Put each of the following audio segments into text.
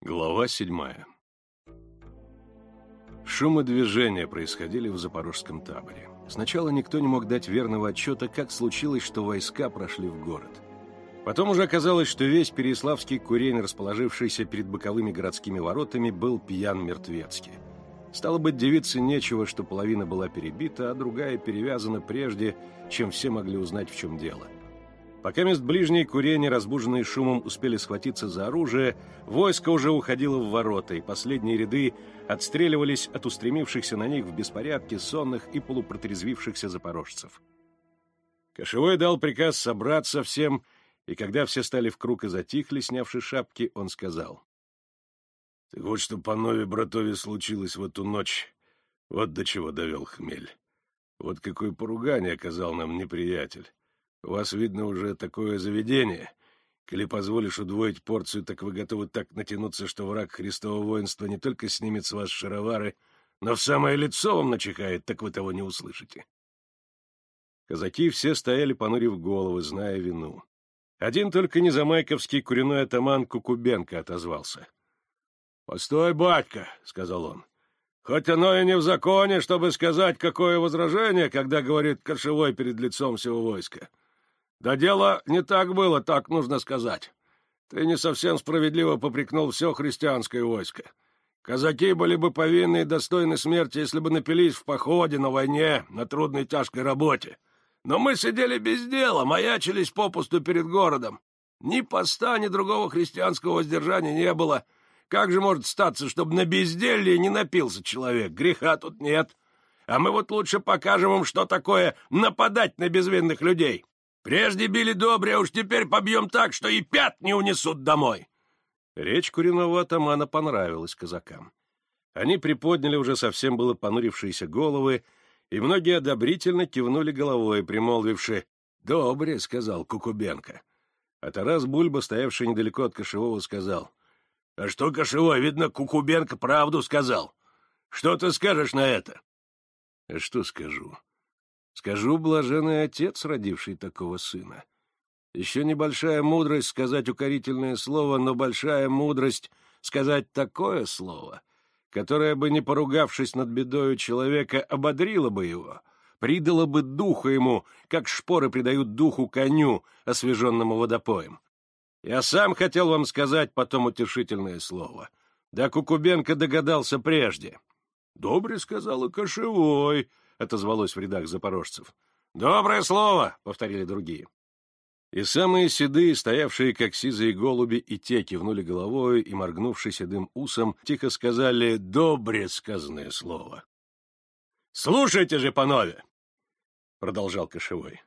Глава седьмая Шум и движение происходили в запорожском таборе. Сначала никто не мог дать верного отчета, как случилось, что войска прошли в город. Потом уже оказалось, что весь Переяславский курень, расположившийся перед боковыми городскими воротами, был пьян мертвецки. Стало быть, девице нечего, что половина была перебита, а другая перевязана прежде, чем все могли узнать, в чем дело. Пока мест ближние курения, разбуженные шумом, успели схватиться за оружие, войско уже уходило в ворота, и последние ряды отстреливались от устремившихся на них в беспорядке сонных и полупротрезвившихся запорожцев. Кошевой дал приказ собраться всем и когда все стали в круг и затихли, снявши шапки, он сказал. — Так вот что по нове братове случилось в эту ночь. Вот до чего довел хмель. Вот какое поругание оказал нам неприятель. У вас, видно, уже такое заведение. Коли позволишь удвоить порцию, так вы готовы так натянуться, что враг Христового воинства не только снимет с вас шаровары, но в самое лицо вам начихает, так вы того не услышите. Казаки все стояли, понурив головы, зная вину. Один только незамайковский куриной атаман Кукубенко отозвался. — Постой, батька, — сказал он. — Хоть оно и не в законе, чтобы сказать, какое возражение, когда говорит кошевой перед лицом всего войска. Да дело не так было, так нужно сказать. Ты не совсем справедливо попрекнул все христианское войско. Казаки были бы повинны и достойны смерти, если бы напились в походе, на войне, на трудной тяжкой работе. Но мы сидели без дела, маячились попусту перед городом. Ни поста, ни другого христианского воздержания не было. Как же может статься, чтобы на безделье не напился человек? Греха тут нет. А мы вот лучше покажем им, что такое нападать на безвинных людей. Прежде били добре, а уж теперь побьем так, что и пят не унесут домой. Речь куриного атамана понравилась казакам. Они приподняли уже совсем было понурившиеся головы и многие одобрительно кивнули головой, примолвивши «Добре», — сказал Кукубенко. А Тарас Бульба, стоявший недалеко от Кошевого, сказал «А что, Кошевой, видно, Кукубенко правду сказал. Что ты скажешь на это?» «А что скажу?» «Скажу, блаженный отец, родивший такого сына. Еще небольшая мудрость сказать укорительное слово, но большая мудрость сказать такое слово, которая бы, не поругавшись над бедою человека, ободрила бы его, придала бы духу ему, как шпоры придают духу коню, освеженному водопоем. Я сам хотел вам сказать потом утешительное слово. Да Кукубенко догадался прежде. — Добре, — сказал и Кошевой, — отозвалось в рядах запорожцев. — Доброе слово, — повторили другие. И самые седые, стоявшие как сизые голуби, и те кивнули головой и, моргнувши седым усом, тихо сказали «добре сказанное слово». «Слушайте же, панове!» — продолжал Кошевой.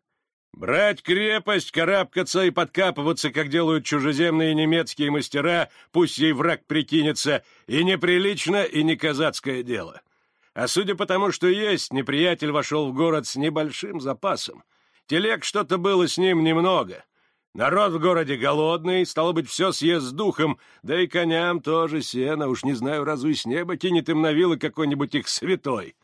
«Брать крепость, карабкаться и подкапываться, как делают чужеземные немецкие мастера, пусть ей враг прикинется, и неприлично, и не казацкое дело. А судя по тому, что есть, неприятель вошел в город с небольшим запасом, Телег что-то было с ним немного. Народ в городе голодный, стало быть, все съест с духом, да и коням тоже сено, уж не знаю, разве с неба кинет им на вилы какой-нибудь их святой.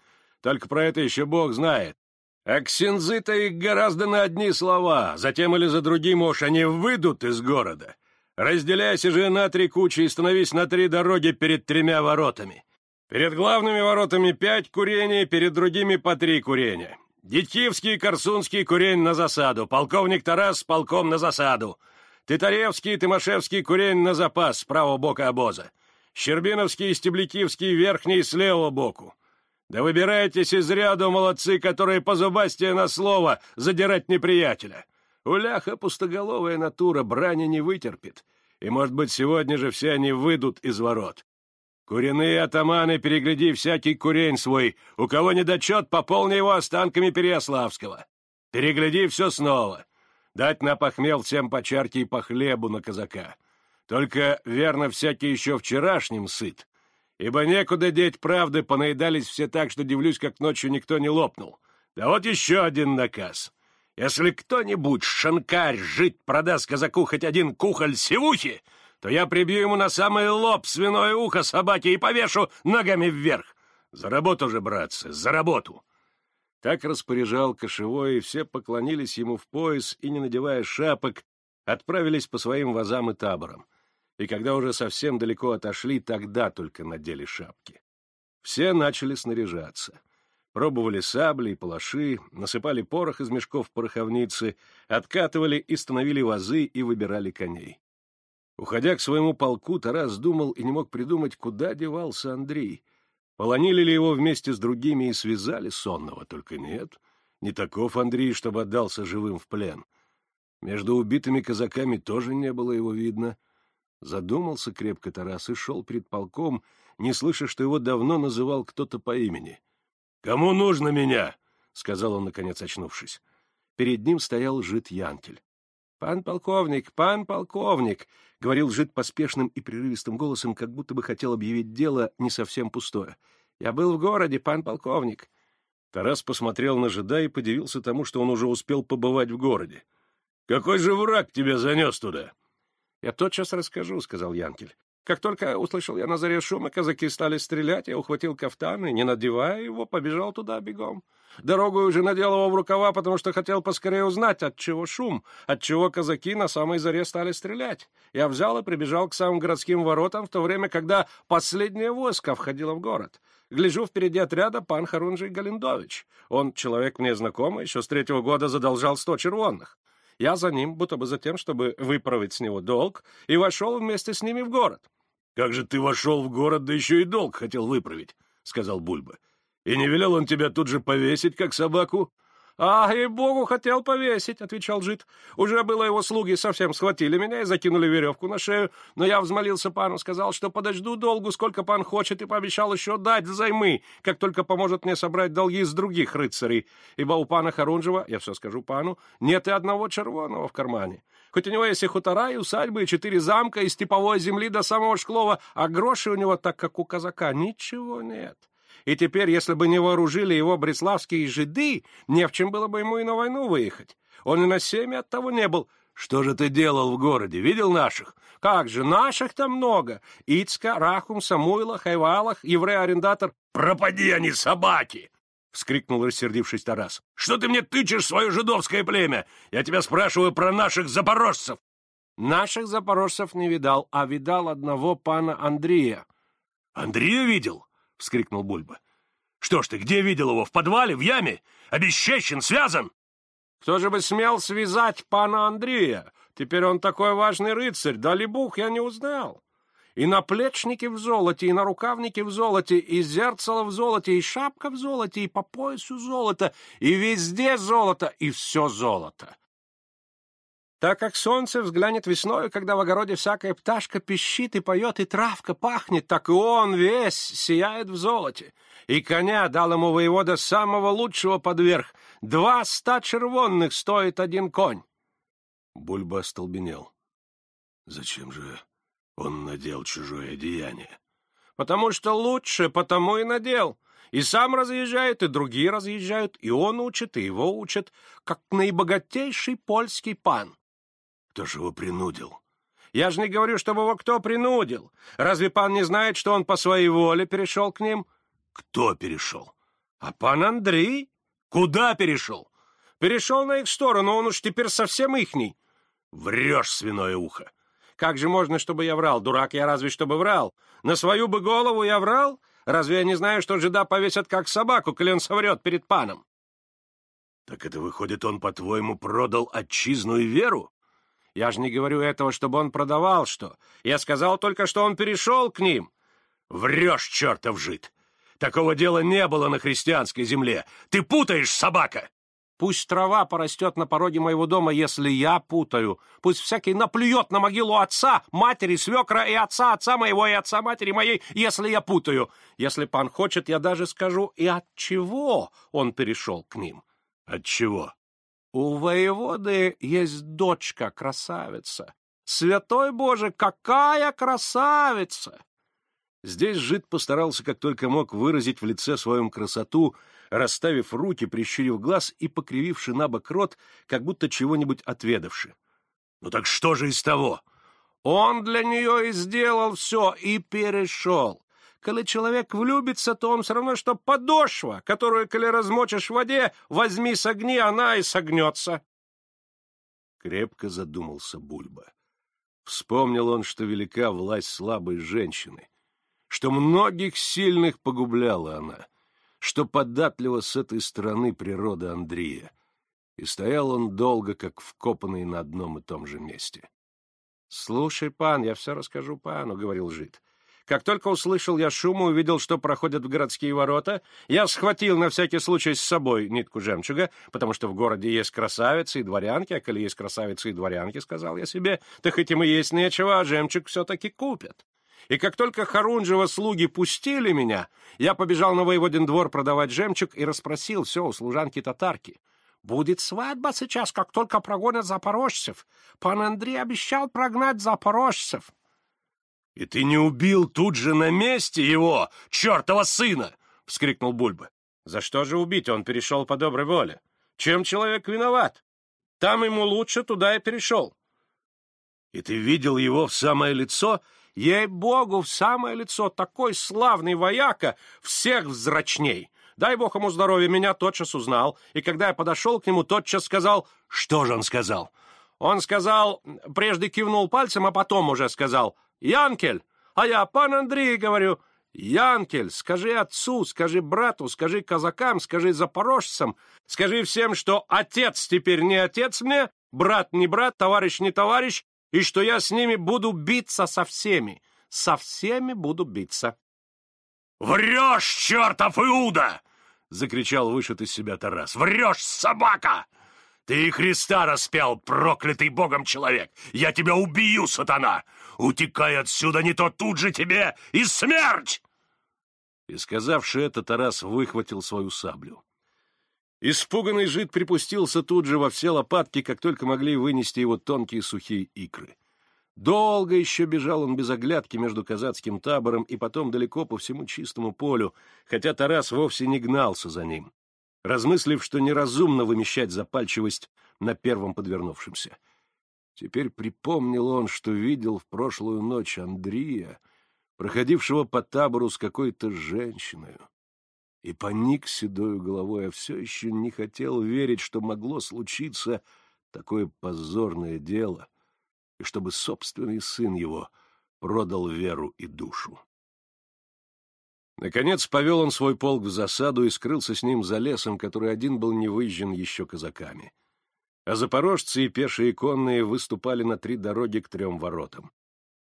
Только про это еще Бог знает. А ксензы-то их гораздо на одни слова, затем или за другим уж они выйдут из города. Разделяйся же на три кучи и становись на три дороги перед тремя воротами. Перед главными воротами пять курений, перед другими по три курения. Детьевский и Корсунский курень на засаду, полковник Тарас с полком на засаду, Титаревский и Тимошевский курень на запас с правого бока обоза, Щербиновский и Стеблякивский верхний с левого боку. Да выбирайтесь из ряду, молодцы, которые позубастие на слово задирать неприятеля. Уляха пустоголовая натура брани не вытерпит, и, может быть, сегодня же все они выйдут из ворот. Куриные атаманы, перегляди всякий курень свой. У кого недочет, пополни его останками Переяславского. Перегляди все снова. Дать на похмел всем по чарке и по хлебу на казака. Только, верно, всякий еще вчерашним сыт. Ибо некуда деть правды, понаедались все так, что дивлюсь, как ночью никто не лопнул. Да вот еще один наказ. Если кто-нибудь, шанкарь, жить продаст казаку хоть один кухоль севухи, то я прибью ему на самый лоб свиное ухо собаки и повешу ногами вверх. За работу же, братцы, за работу!» Так распоряжал кошевой, и все поклонились ему в пояс и, не надевая шапок, отправились по своим вазам и таборам. и когда уже совсем далеко отошли, тогда только надели шапки. Все начали снаряжаться. Пробовали сабли и палаши, насыпали порох из мешков пороховницы, откатывали и становили вазы и выбирали коней. Уходя к своему полку, Тарас думал и не мог придумать, куда девался Андрей. Полонили ли его вместе с другими и связали сонного, только нет. Не таков Андрей, чтобы отдался живым в плен. Между убитыми казаками тоже не было его видно. Задумался крепко Тарас и шел перед полком, не слыша, что его давно называл кто-то по имени. «Кому нужно меня?» — сказал он, наконец очнувшись. Перед ним стоял жид Янкель. «Пан полковник, пан полковник!» — говорил жид поспешным и прерывистым голосом, как будто бы хотел объявить дело не совсем пустое. «Я был в городе, пан полковник». Тарас посмотрел на жида и подивился тому, что он уже успел побывать в городе. «Какой же враг тебя занес туда?» «Я тотчас расскажу», — сказал Янкель. Как только услышал я на заре шум, и казаки стали стрелять, я ухватил кафтан и, не надевая его, побежал туда бегом. Дорогу уже надел его в рукава, потому что хотел поскорее узнать, от чего шум, от чего казаки на самой заре стали стрелять. Я взял и прибежал к самым городским воротам в то время, когда последнее войско входило в город. Гляжу впереди отряда пан Харунжий Галиндович. Он человек мне знакомый, еще с третьего года задолжал сто червонных. Я за ним, будто бы за тем, чтобы выправить с него долг, и вошел вместе с ними в город. «Как же ты вошел в город, да еще и долг хотел выправить», — сказал Бульба. «И не велел он тебя тут же повесить, как собаку?» «А, и богу хотел повесить», — отвечал жид. «Уже было его слуги совсем схватили меня и закинули веревку на шею, но я взмолился пану, сказал, что подожду долгу, сколько пан хочет, и пообещал еще дать взаймы, как только поможет мне собрать долги с других рыцарей, ибо у пана Харунжева, я все скажу пану, нет и одного червоного в кармане. Хоть у него есть и хутора, и усадьбы, и четыре замка, и степовой земли до самого Шклова, а гроши у него, так как у казака, ничего нет». И теперь, если бы не вооружили его бреславские жиды, не в чем было бы ему и на войну выехать. Он и на семя от того не был. Что же ты делал в городе? Видел наших? Как же, наших там много. Ицка, Рахум, Самуила, Хайвалах, еврей-арендатор. Пропади они, собаки! — вскрикнул, рассердившись Тарас. — Что ты мне тычешь свое жидовское племя? Я тебя спрашиваю про наших запорожцев. — Наших запорожцев не видал, а видал одного пана Андрея. — Андрея видел? — вскрикнул Бульба. — Что ж ты, где видел его? В подвале? В яме? Обесчещен? Связан? — Кто же бы смел связать пана Андрея? Теперь он такой важный рыцарь, дали бух, я не узнал. И наплечники в золоте, и на рукавники в золоте, и зерцало в золоте, и шапка в золоте, и по поясу золото, и везде золото, и все золото. Так как солнце взглянет весною, когда в огороде всякая пташка пищит и поет, и травка пахнет, так и он весь сияет в золоте. И коня дал ему воевода самого лучшего подверх. Два ста червонных стоит один конь. Бульба остолбенел. Зачем же он надел чужое одеяние? Потому что лучше, потому и надел. И сам разъезжает, и другие разъезжают, и он учит, и его учат, как наибогатейший польский пан. Кто же его принудил? Я же не говорю, чтобы его кто принудил. Разве пан не знает, что он по своей воле перешел к ним? Кто перешел? А пан Андрей? Куда перешел? Перешел на их сторону, он уж теперь совсем ихний. Врешь, свиное ухо. Как же можно, чтобы я врал? Дурак я разве чтобы врал? На свою бы голову я врал? Разве я не знаю, что жида повесят как собаку, коли он соврет перед паном? Так это выходит, он, по-твоему, продал отчизну и веру? Я же не говорю этого, чтобы он продавал что. Я сказал только, что он перешел к ним. Врешь, чертов жид! Такого дела не было на христианской земле. Ты путаешь, собака! Пусть трава порастет на пороге моего дома, если я путаю. Пусть всякий наплюет на могилу отца, матери, свекра и отца, отца моего и отца матери моей, если я путаю. Если пан хочет, я даже скажу, и от чего он перешел к ним. От чего? У воеводы есть дочка, красавица. Святой Боже, какая красавица! Здесь жид постарался как только мог выразить в лице своем красоту, расставив руки, прищурив глаз и покрививши на бок рот, как будто чего-нибудь отведавши. — Ну так что же из того? — Он для нее и сделал все, и перешел. Коли человек влюбится, то он все равно, что подошва, которую, коли размочишь в воде, возьми согни, она и согнется. Крепко задумался Бульба. Вспомнил он, что велика власть слабой женщины, что многих сильных погубляла она, что податлива с этой стороны природа Андрея. И стоял он долго, как вкопанный на одном и том же месте. — Слушай, пан, я все расскажу пану, — говорил жид. Как только услышал я шум и увидел, что проходят в городские ворота, я схватил на всякий случай с собой нитку жемчуга, потому что в городе есть красавицы и дворянки, а коли есть красавицы и дворянки, сказал я себе, так этим и есть нечего, а жемчуг все-таки купят. И как только Харунжева слуги пустили меня, я побежал на воеводин двор продавать жемчуг и расспросил все у служанки-татарки. Будет свадьба сейчас, как только прогонят запорожцев. Пан Андрей обещал прогнать запорожцев. — И ты не убил тут же на месте его, чертова сына! — вскрикнул Бульба. — За что же убить? Он перешел по доброй воле. Чем человек виноват? Там ему лучше, туда и перешел. — И ты видел его в самое лицо? — Ей-богу, в самое лицо! Такой славный вояка! Всех взрачней! Дай бог ему здоровья, меня тотчас узнал, и когда я подошел к нему, тотчас сказал... Что же он сказал? Он сказал, прежде кивнул пальцем, а потом уже сказал «Янкель!» А я «Пан Андрей!» говорю «Янкель, скажи отцу, скажи брату, скажи казакам, скажи запорожцам, скажи всем, что отец теперь не отец мне, брат не брат, товарищ не товарищ, и что я с ними буду биться со всеми, со всеми буду биться». «Врешь, чертов Иуда!» — закричал вышед из себя Тарас. «Врешь, собака! Ты и Христа распял, проклятый Богом человек! Я тебя убью, сатана! Утекай отсюда, не то тут же тебе и смерть!» И, сказавши это, Тарас выхватил свою саблю. Испуганный жид припустился тут же во все лопатки, как только могли вынести его тонкие сухие икры. Долго еще бежал он без оглядки между казацким табором и потом далеко по всему чистому полю, хотя Тарас вовсе не гнался за ним, размыслив, что неразумно вымещать запальчивость на первом подвернувшемся. Теперь припомнил он, что видел в прошлую ночь Андрея, проходившего по табору с какой-то женщиной, и поник седою головой, а все еще не хотел верить, что могло случиться такое позорное дело — и чтобы собственный сын его продал веру и душу. Наконец повел он свой полк в засаду и скрылся с ним за лесом, который один был не выезжен еще казаками. А запорожцы и пешие конные выступали на три дороги к трем воротам.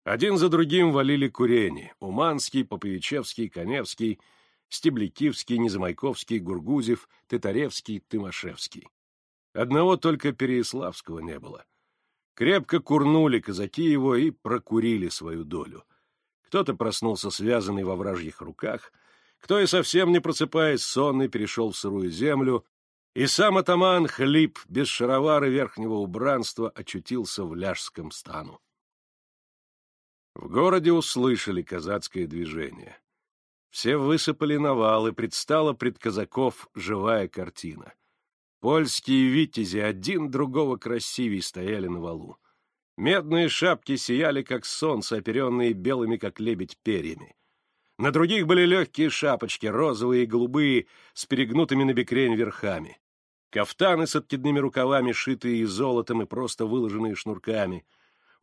Один за другим валили курени — Уманский, Поповичевский, Коневский, Стеблякивский, Незамайковский, Гургузев, Тытаревский, Тымашевский. Одного только Переяславского не было. Крепко курнули казаки его и прокурили свою долю. Кто-то проснулся связанный во вражьих руках, кто и совсем не просыпаясь сонный перешел в сырую землю, и сам атаман Хлип без шаровары верхнего убранства очутился в ляжском стану. В городе услышали казацкое движение. Все высыпали на вал, предстала пред казаков живая картина. Польские витязи один другого красивей стояли на валу. Медные шапки сияли, как солнце, оперенные белыми, как лебедь, перьями. На других были легкие шапочки, розовые и голубые, с перегнутыми на бекрень верхами. Кафтаны с откидными рукавами, шитые золотом и просто выложенные шнурками.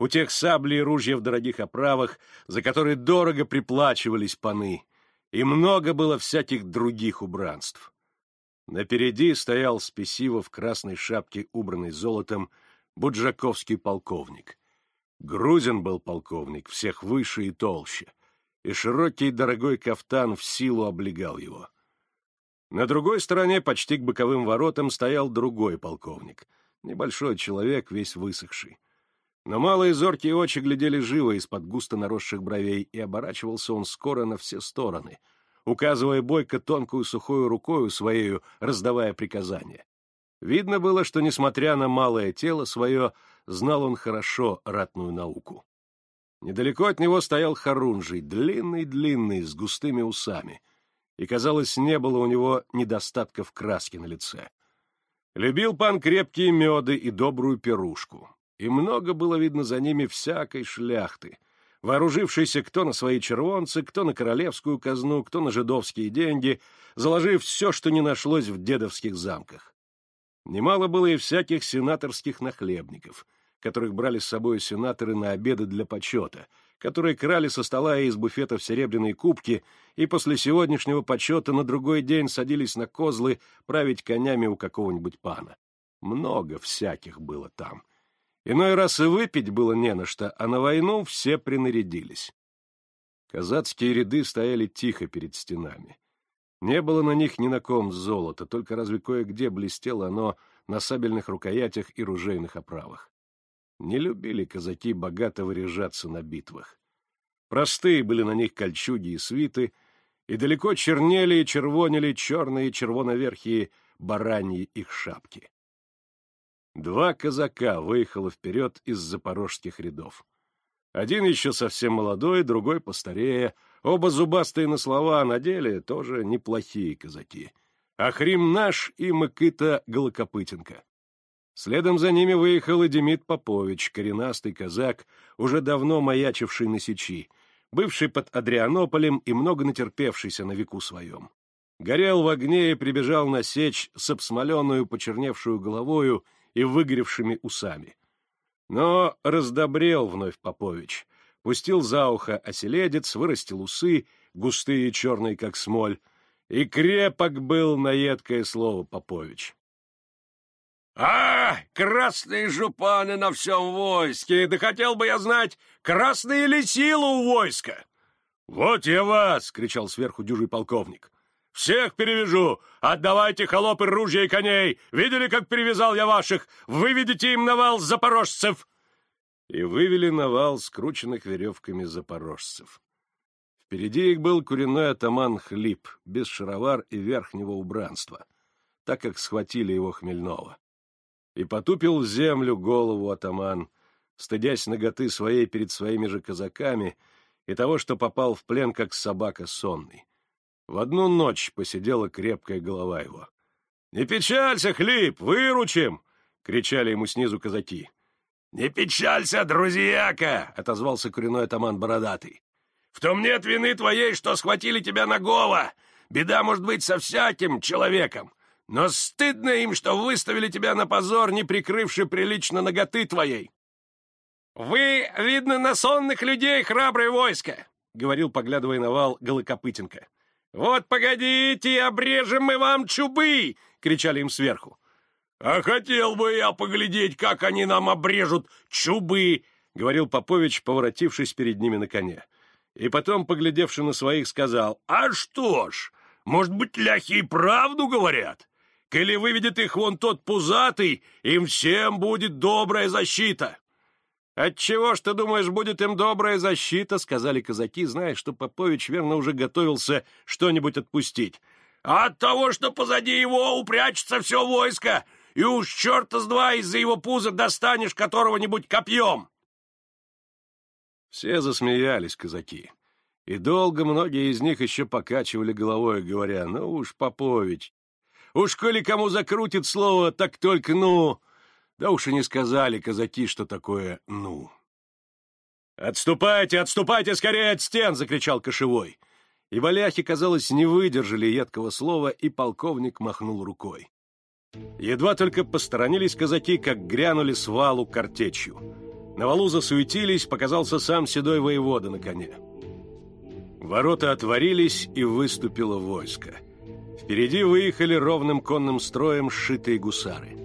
У тех сабли и ружья в дорогих оправах, за которые дорого приплачивались паны. И много было всяких других убранств. Напереди стоял спесиво в красной шапке, убранный золотом, буджаковский полковник. Грузин был полковник, всех выше и толще, и широкий дорогой кафтан в силу облегал его. На другой стороне, почти к боковым воротам, стоял другой полковник, небольшой человек, весь высохший. Но малые зоркие очи глядели живо из-под густо наросших бровей, и оборачивался он скоро на все стороны — указывая Бойко тонкую сухую рукою своею, раздавая приказания. Видно было, что, несмотря на малое тело свое, знал он хорошо ратную науку. Недалеко от него стоял Харунжий, длинный-длинный, с густыми усами, и, казалось, не было у него недостатка в краске на лице. Любил пан крепкие меды и добрую пирушку, и много было видно за ними всякой шляхты — вооружившийся кто на свои червонцы, кто на королевскую казну, кто на жидовские деньги, заложив все, что не нашлось в дедовских замках. Немало было и всяких сенаторских нахлебников, которых брали с собой сенаторы на обеды для почета, которые крали со стола и из буфетов серебряные кубки и после сегодняшнего почета на другой день садились на козлы править конями у какого-нибудь пана. Много всяких было там. Иной раз и выпить было не на что, а на войну все принарядились. Казацкие ряды стояли тихо перед стенами. Не было на них ни на ком золота, только разве кое-где блестело оно на сабельных рукоятях и ружейных оправах. Не любили казаки богато выряжаться на битвах. Простые были на них кольчуги и свиты, и далеко чернели и червонили черные червоноверхие бараньи их шапки. Два казака выехало вперед из запорожских рядов. Один еще совсем молодой, другой постарее. Оба зубастые на слова, а на деле тоже неплохие казаки. Ахрим наш и Мыкыта Голокопытенко. Следом за ними выехал и Демид Попович, коренастый казак, уже давно маячивший на сечи, бывший под Адрианополем и много натерпевшийся на веку своем. Горел в огне и прибежал на сечь с обсмоленную, почерневшую головою и выгоревшими усами. Но раздобрел вновь Попович, пустил за ухо оселедец, вырастил усы, густые и черные, как смоль, и крепок был на едкое слово Попович. «А, красные жупаны на всем войске! Да хотел бы я знать, красные ли силы у войска!» «Вот я вас!» — кричал сверху дюжий полковник. Всех перевяжу! Отдавайте холопы ружья и коней! Видели, как перевязал я ваших? Выведите им навал запорожцев!» И вывели навал скрученных веревками запорожцев. Впереди их был куриной атаман Хлип, без шаровар и верхнего убранства, так как схватили его хмельного. И потупил в землю голову атаман, стыдясь ноготы своей перед своими же казаками и того, что попал в плен, как собака сонный. В одну ночь посидела крепкая голова его. — Не печалься, Хлип, выручим! — кричали ему снизу казаки. — Не печалься, друзьяка! — отозвался коренной атаман бородатый. — В том нет вины твоей, что схватили тебя на голо. Беда может быть со всяким человеком. Но стыдно им, что выставили тебя на позор, не прикрывши прилично ноготы твоей. — Вы, видно, на сонных людей храброе войско, — говорил, поглядывая на вал Голокопытенко. «Вот погодите, обрежем мы вам чубы!» — кричали им сверху. «А хотел бы я поглядеть, как они нам обрежут чубы!» — говорил Попович, поворотившись перед ними на коне. И потом, поглядевши на своих, сказал, «А что ж, может быть, ляхи и правду говорят? Коли выведет их вон тот пузатый, им всем будет добрая защита!» «Отчего ж ты думаешь, будет им добрая защита?» — сказали казаки, зная, что Попович верно уже готовился что-нибудь отпустить. «А от того, что позади его упрячется все войско, и уж черта с два из-за его пуза достанешь которого-нибудь копьем!» Все засмеялись казаки, и долго многие из них еще покачивали головой, говоря, «Ну уж, Попович, уж коли кому закрутит слово, так только ну...» Да уж и не сказали казаки, что такое «ну». «Отступайте, отступайте скорее от стен!» — закричал Кошевой. И валяхи, казалось, не выдержали едкого слова, и полковник махнул рукой. Едва только посторонились казаки, как грянули с валу картечью. На валу засуетились, показался сам седой воевода на коне. Ворота отворились, и выступило войско. Впереди выехали ровным конным строем сшитые гусары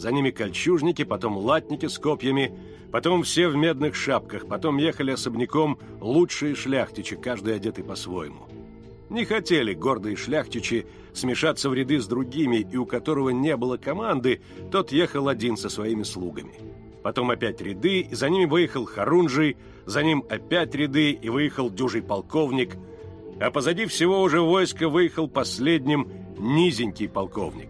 за ними кольчужники, потом латники с копьями, потом все в медных шапках, потом ехали особняком лучшие шляхтичи, каждый одетый по-своему. Не хотели гордые шляхтичи смешаться в ряды с другими, и у которого не было команды, тот ехал один со своими слугами. Потом опять ряды, и за ними выехал Харунжий, за ним опять ряды, и выехал дюжий полковник, а позади всего уже войско выехал последним низенький полковник.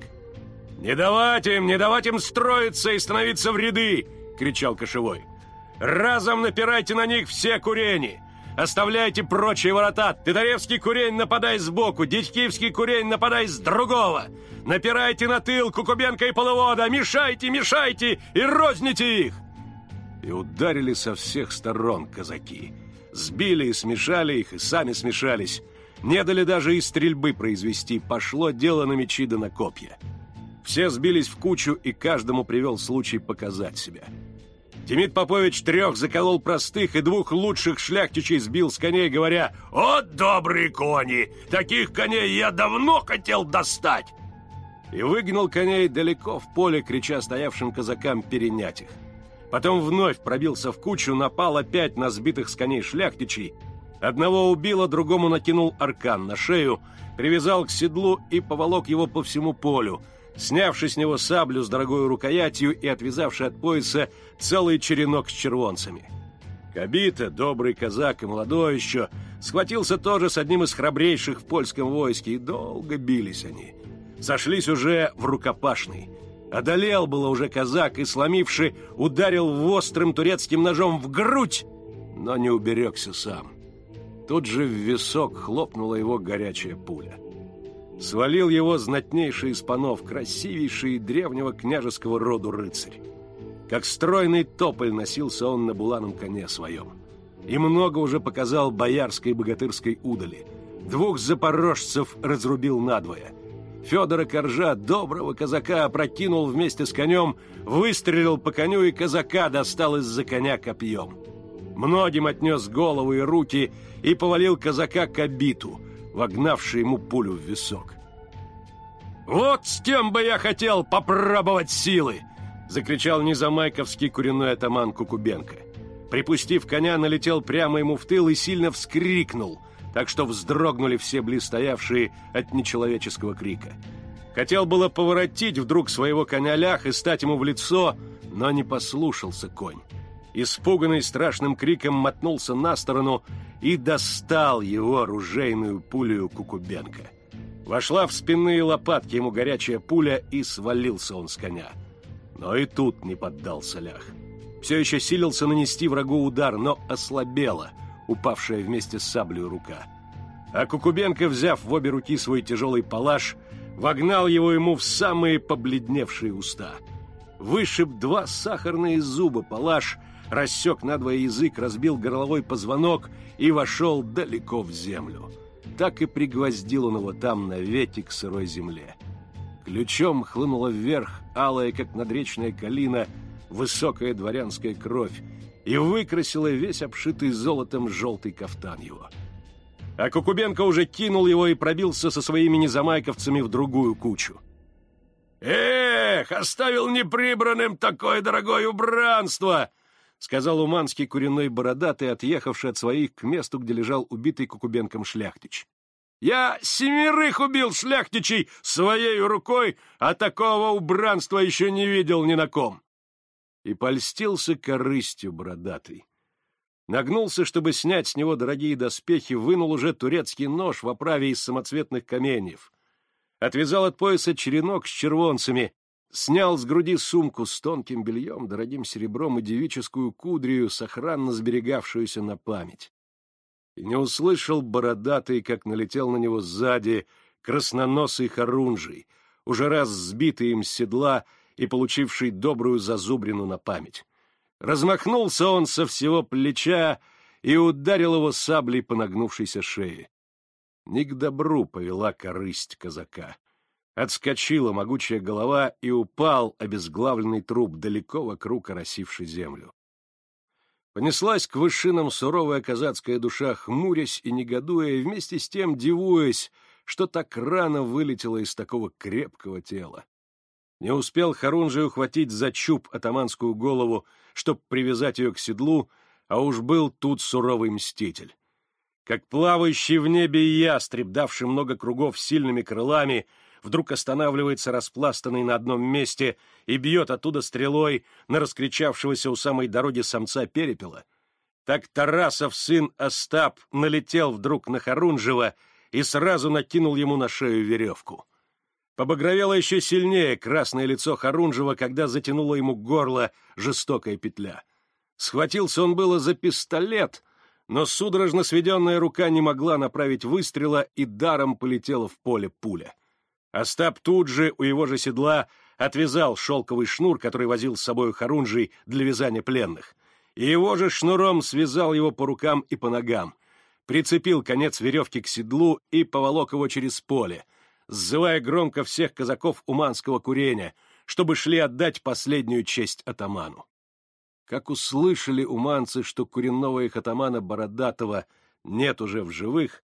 «Не давать им, не давать им строиться и становиться в ряды!» — кричал Кошевой. «Разом напирайте на них все курени! Оставляйте прочие ворота! Тытаревский курень нападай сбоку, Дядькивский курень нападай с другого! Напирайте на тыл Кукубенко и Половода! Мешайте, мешайте и розните их!» И ударили со всех сторон казаки. Сбили и смешали их, и сами смешались. Не дали даже и стрельбы произвести. Пошло дело на мечи да на копья. Все сбились в кучу, и каждому привел случай показать себя. Демид Попович трех заколол простых и двух лучших шляхтичей сбил с коней, говоря «О, добрые кони! Таких коней я давно хотел достать!» И выгнал коней далеко в поле, крича стоявшим казакам перенять их. Потом вновь пробился в кучу, напал опять на сбитых с коней шляхтичей. Одного убил, а другому накинул аркан на шею, привязал к седлу и поволок его по всему полю, снявши с него саблю с дорогой рукоятью и отвязавши от пояса целый черенок с червонцами. Кабита, добрый казак и молодой еще, схватился тоже с одним из храбрейших в польском войске, и долго бились они. Сошлись уже в рукопашный. Одолел было уже казак и, сломивший, ударил острым турецким ножом в грудь, но не уберегся сам. Тут же в висок хлопнула его горячая пуля. Свалил его знатнейший из панов, красивейший древнего княжеского роду рыцарь. Как стройный тополь носился он на буланом коне своем. И много уже показал боярской богатырской удали. Двух запорожцев разрубил надвое. Федора Коржа, доброго казака, опрокинул вместе с конем, выстрелил по коню, и казака достал из-за коня копьем. Многим отнес голову и руки и повалил казака к обиту — вогнавший ему пулю в висок. «Вот с кем бы я хотел попробовать силы!» — закричал незамайковский куренной атаман Кукубенко. Припустив коня, налетел прямо ему в тыл и сильно вскрикнул, так что вздрогнули все блистоявшие от нечеловеческого крика. Хотел было поворотить вдруг своего коня лях и стать ему в лицо, но не послушался конь. Испуганный страшным криком мотнулся на сторону и достал его оружейную пулю Кукубенко. Вошла в спинные лопатки ему горячая пуля, и свалился он с коня. Но и тут не поддался лях. Все еще силился нанести врагу удар, но ослабела упавшая вместе с саблей рука. А Кукубенко, взяв в обе руки свой тяжелый палаш, вогнал его ему в самые побледневшие уста. Вышиб два сахарные зуба палаш — рассек надвое язык, разбил горловой позвонок и вошел далеко в землю. Так и пригвоздил он его там навеки к сырой земле. Ключом хлынула вверх, алая, как надречная калина, высокая дворянская кровь, и выкрасила весь обшитый золотом желтый кафтан его. А Кукубенко уже кинул его и пробился со своими незамайковцами в другую кучу. «Эх, оставил неприбранным такое дорогое убранство!» Сказал уманский куриной бородатый, отъехавший от своих к месту, где лежал убитый Кукубенком шляхтич. «Я семерых убил шляхтичей своей рукой, а такого убранства еще не видел ни на ком!» И польстился корыстью бородатый. Нагнулся, чтобы снять с него дорогие доспехи, вынул уже турецкий нож в оправе из самоцветных каменьев. Отвязал от пояса черенок с червонцами Снял с груди сумку с тонким бельем, дорогим серебром и девическую кудрию, сохранно сберегавшуюся на память. И не услышал бородатый, как налетел на него сзади красноносый хорунжий, уже раз сбитый им с седла и получивший добрую зазубрину на память. Размахнулся он со всего плеча и ударил его саблей по нагнувшейся шее. Не к добру повела корысть казака. Отскочила могучая голова и упал обезглавленный труп далеко вокруг оросившей землю. Понеслась к вышинам суровая казацкая душа, хмурясь и негодуя, и вместе с тем дивуясь, что так рано вылетела из такого крепкого тела. Не успел Харунжий ухватить за чуб атаманскую голову, чтоб привязать ее к седлу, а уж был тут суровый мститель. Как плавающий в небе ястреб, давший много кругов сильными крылами, вдруг останавливается распластанный на одном месте и бьет оттуда стрелой на раскричавшегося у самой дороги самца перепела, так Тарасов сын Остап налетел вдруг на Харунжева и сразу накинул ему на шею веревку. Побагровело еще сильнее красное лицо Харунжева, когда затянуло ему горло жестокая петля. Схватился он было за пистолет, но судорожно сведенная рука не могла направить выстрела, и даром полетела в поле пуля. Остап тут же у его же седла отвязал шелковый шнур, который возил с собой Харунжий для вязания пленных, и его же шнуром связал его по рукам и по ногам, прицепил конец веревки к седлу и поволок его через поле, сзывая громко всех казаков уманского курения, чтобы шли отдать последнюю честь атаману. Как услышали уманцы, что куренного их атамана Бородатого нет уже в живых,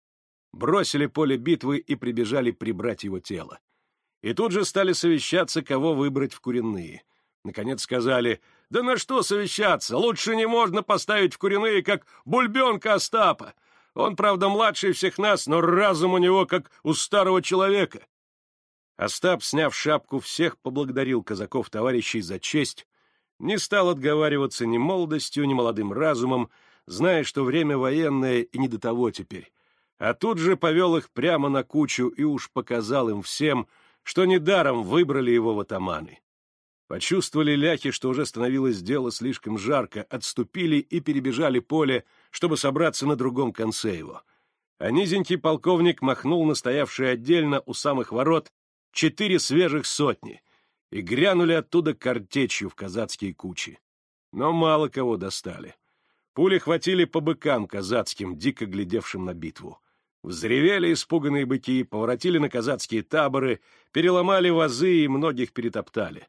бросили поле битвы и прибежали прибрать его тело. И тут же стали совещаться, кого выбрать в куренные. Наконец сказали, да на что совещаться, лучше не можно поставить в куренные, как бульбенка Остапа. Он, правда, младший всех нас, но разум у него, как у старого человека. Остап, сняв шапку, всех поблагодарил казаков-товарищей за честь, не стал отговариваться ни молодостью, ни молодым разумом, зная, что время военное и не до того теперь. А тут же повел их прямо на кучу и уж показал им всем, что недаром выбрали его в атаманы. Почувствовали ляхи, что уже становилось дело слишком жарко, отступили и перебежали поле, чтобы собраться на другом конце его. А низенький полковник махнул на стоявшие отдельно у самых ворот четыре свежих сотни и грянули оттуда картечью в казацкие кучи. Но мало кого достали. Пули хватили по быкам казацким, дико глядевшим на битву. Взревели испуганные быки, поворотили на казацкие таборы, переломали вазы и многих перетоптали.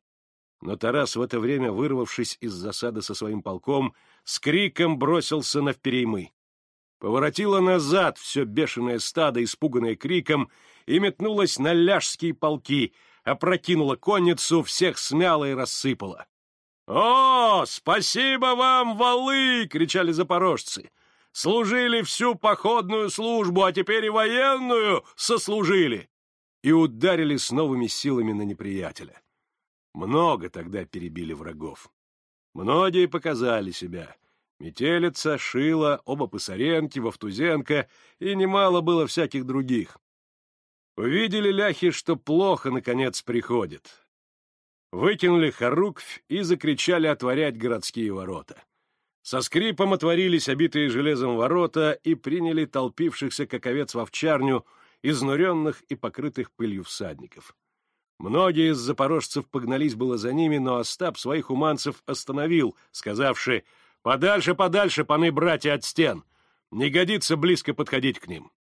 Но Тарас в это время, вырвавшись из засады со своим полком, с криком бросился на впереймы. Поворотило назад все бешеное стадо, испуганное криком, и метнулось на ляжские полки, опрокинула конницу, всех смяла и рассыпала. «О, спасибо вам, валы!» — кричали запорожцы служили всю походную службу, а теперь и военную сослужили!» И ударили с новыми силами на неприятеля. Много тогда перебили врагов. Многие показали себя. Метелица, Шила, оба Пысаренки, Вовтузенко и немало было всяких других. Увидели ляхи, что плохо, наконец, приходит. Выкинули хоруквь и закричали отворять городские ворота. Со скрипом отворились обитые железом ворота и приняли толпившихся, как овец в овчарню, изнуренных и покрытых пылью всадников. Многие из запорожцев погнались было за ними, но Остап своих уманцев остановил, сказавши «Подальше, подальше, паны-братья, от стен! Не годится близко подходить к ним!»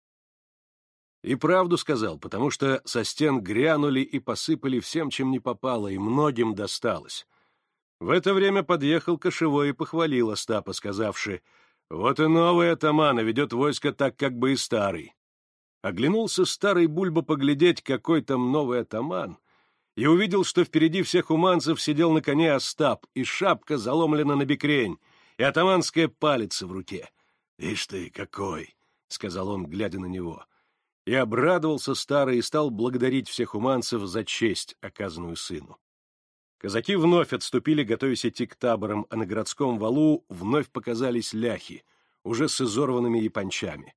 И правду сказал, потому что со стен грянули и посыпали всем, чем не попало, и многим досталось. В это время подъехал кошевой и похвалил Остапа, сказавши, «Вот и новый атаман, и ведет войско так, как бы и старый». Оглянулся старый Бульба поглядеть, какой там новый атаман, и увидел, что впереди всех уманцев сидел на коне Остап, и шапка заломлена на бекрень, и атаманская палица в руке. «Ишь ты, какой!» — сказал он, глядя на него. И обрадовался старый и стал благодарить всех уманцев за честь, оказанную сыну. Казаки вновь отступили, готовясь идти к таборам, а на городском валу вновь показались ляхи, уже с изорванными япончами.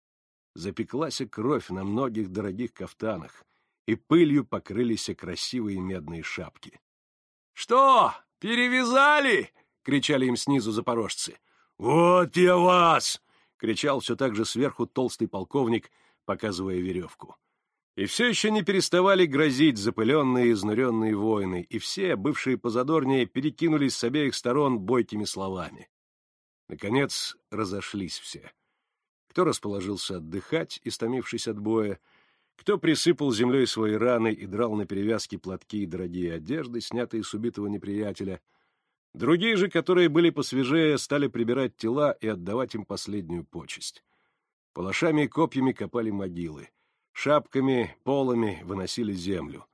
Запеклась кровь на многих дорогих кафтанах, и пылью покрылись красивые медные шапки. — Что, перевязали? — кричали им снизу запорожцы. — Вот я вас! — кричал все так же сверху толстый полковник, показывая веревку. И все еще не переставали грозить запыленные и изнуренные воины, и все, бывшие позадорнее, перекинулись с обеих сторон бойкими словами. Наконец разошлись все. Кто расположился отдыхать, истомившись от боя, кто присыпал землей свои раны и драл на перевязки платки и дорогие одежды, снятые с убитого неприятеля. Другие же, которые были посвежее, стали прибирать тела и отдавать им последнюю почесть. Палашами и копьями копали могилы. Шапками, полами выносили землю.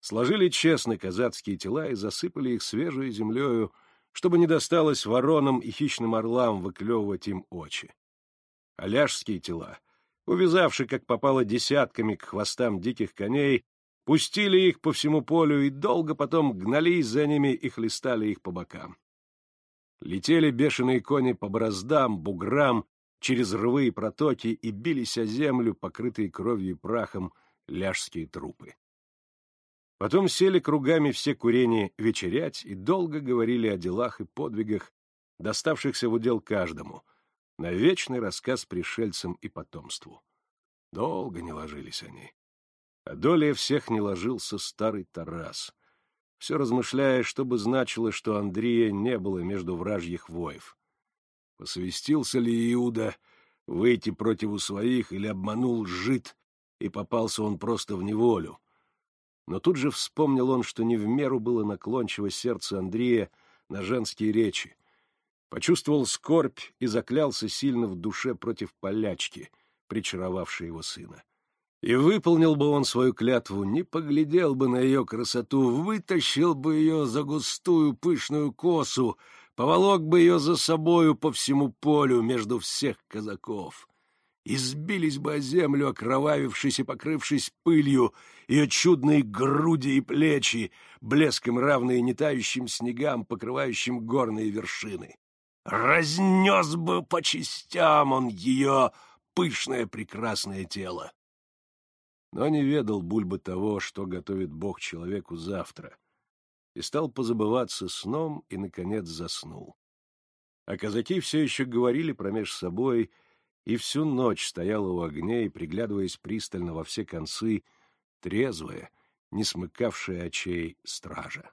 Сложили честно казацкие тела и засыпали их свежей землею, чтобы не досталось воронам и хищным орлам выклевывать им очи. А ляжские тела, увязавши, как попало, десятками к хвостам диких коней, пустили их по всему полю и долго потом гнались за ними и хлестали их по бокам. Летели бешеные кони по бороздам, буграм через рвы и протоки и бились о землю, покрытые кровью и прахом, ляжские трупы. Потом сели кругами все курения вечерять и долго говорили о делах и подвигах, доставшихся в удел каждому, на вечный рассказ пришельцам и потомству. Долго не ложились они. А долей всех не ложился старый Тарас, все размышляя, что бы значило, что Андрея не было между вражьих воев. Посвестился ли Иуда выйти против своих или обманул жид, и попался он просто в неволю? Но тут же вспомнил он, что не в меру было наклончиво сердце Андрея на женские речи, Почувствовал скорбь и заклялся сильно в душе против полячки, причаровавшей его сына. И выполнил бы он свою клятву, не поглядел бы на ее красоту, вытащил бы ее за густую пышную косу, поволок бы ее за собою по всему полю между всех казаков. Избились бы о землю, окровавившись и покрывшись пылью, ее чудные груди и плечи, блеском равные нетающим снегам, покрывающим горные вершины. Разнес бы по частям он ее пышное прекрасное тело. Но не ведал Бульба того, что готовит Бог человеку завтра, и стал позабываться сном и, наконец, заснул. А казаки все еще говорили промеж собой, и всю ночь стояла у огней, приглядываясь пристально во все концы, трезвая, не смыкавшая очей стража.